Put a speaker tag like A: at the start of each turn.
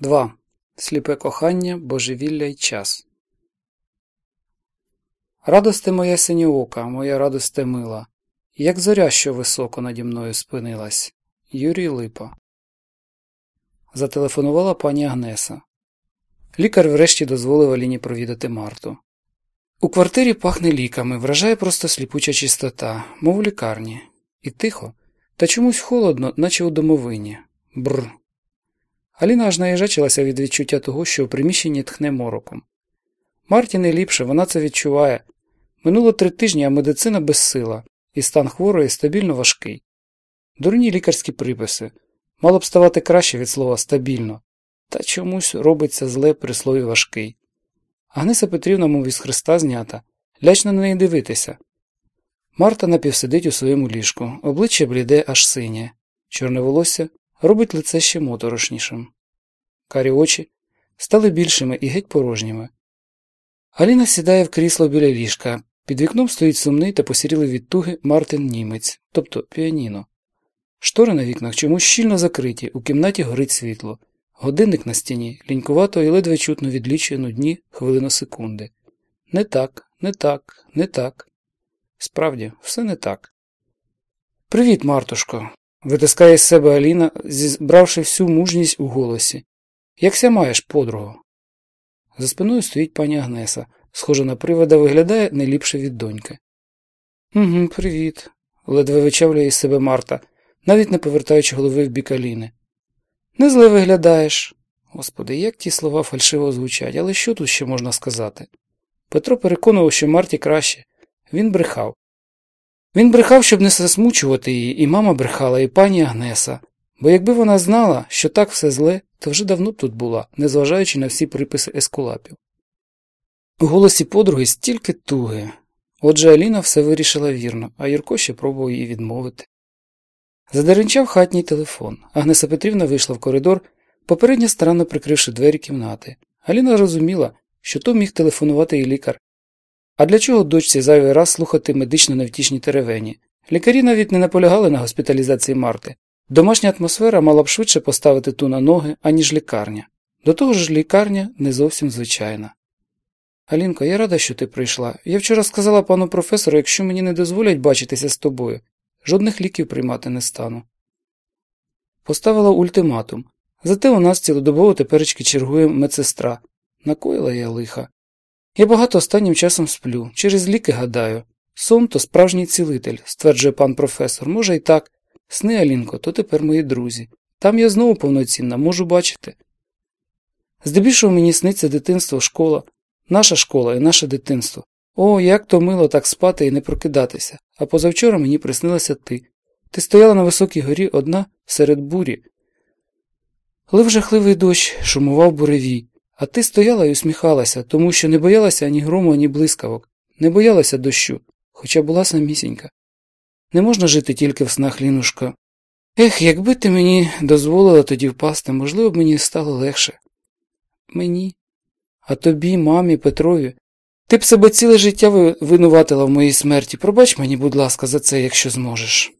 A: 2. Сліпе кохання, божевілля й час. Радосте моя синьоока, моя радосте мила, як зоря, що високо наді мною спинилась. Юрій Липа. Зателефонувала пані Агнеса. Лікар врешті дозволив Аліні провідати Марту. У квартирі пахне ліками, вражає просто сліпуча чистота, мов у лікарні. І тихо, та чомусь холодно, наче у домовині. Бр. Аліна аж наїжачилася від відчуття того, що у приміщенні тхне мороком. Марті не ліпше, вона це відчуває. Минуло три тижні, а медицина безсила, і стан хворої стабільно важкий. Дурні лікарські приписи. Мало б ставати краще від слова стабільно, та чомусь робиться зле при слові важкий. Агнеса Петрівна, мов із хреста знята, лячно на неї дивитися. Марта напівсидить у своєму ліжку, обличчя бліде аж синє, чорне волосся робить лице ще моторошнішим. Карі очі стали більшими і геть порожніми. Аліна сідає в крісло біля ліжка. Під вікном стоїть сумний та посірілий від туги Мартин німець, тобто піаніно. Штори на вікнах чомусь щільно закриті, у кімнаті горить світло. Годинник на стіні лінькувато і ледве чутно відлічує нудні хвилиносекунди. Не так, не так, не так. Справді, все не так. Привіт, Мартушко. Витискає з себе Аліна, зібравши всю мужність у голосі. Якся маєш, подругу? За спиною стоїть пані Агнеса, схожа на привода, виглядає не ліпше від доньки. «Угу, Привіт, ледве вичавлює із себе Марта, навіть не повертаючи голови в бік Аліни. Не зле виглядаєш. Господи, як ті слова фальшиво звучать, але що тут ще можна сказати? Петро переконував, що Марті краще. Він брехав. Він брехав, щоб не засмучувати її, і мама брехала, і пані Агнеса, бо якби вона знала, що так все зле, то вже давно б тут була, незважаючи на всі приписи ескулапів. У голосі подруги стільки туги. Отже Аліна все вирішила вірно, а Юрко ще пробував її відмовити. Задеренчав хатній телефон. Агнеса Петрівна вийшла в коридор, попередньо старанно прикривши двері кімнати. Аліна розуміла, що то міг телефонувати і лікар, а для чого дочці зайвий раз слухати медично невтішні теревені? Лікарі навіть не наполягали на госпіталізації Марти. Домашня атмосфера мала б швидше поставити ту на ноги, аніж лікарня. До того ж, лікарня не зовсім звичайна. Алінко, я рада, що ти прийшла. Я вчора сказала пану професору, якщо мені не дозволять бачитися з тобою, жодних ліків приймати не стану. Поставила ультиматум. Зате у нас цілодобово теперечки чергує медсестра. Накоїла я лиха. Я багато останнім часом сплю, через ліки гадаю. Сон то справжній цілитель, стверджує пан професор. Може і так. Сни, Алінко, то тепер мої друзі. Там я знову повноцінна, можу бачити. Здебільшого мені сниться дитинство, школа, наша школа і наше дитинство. О, як то мило так спати і не прокидатися. А позавчора мені приснилася ти. Ти стояла на високій горі одна серед бурі. Лив жахливий дощ, шумував буревій. А ти стояла і усміхалася, тому що не боялася ані грому, ані блискавок, не боялася дощу, хоча була самісінька. Не можна жити тільки в снах, Лінушка. Ех, якби ти мені дозволила тоді впасти, можливо б мені стало легше. Мені, а тобі, мамі, Петрові. Ти б себе ціле життя винуватила в моїй смерті. Пробач мені, будь ласка, за це, якщо зможеш.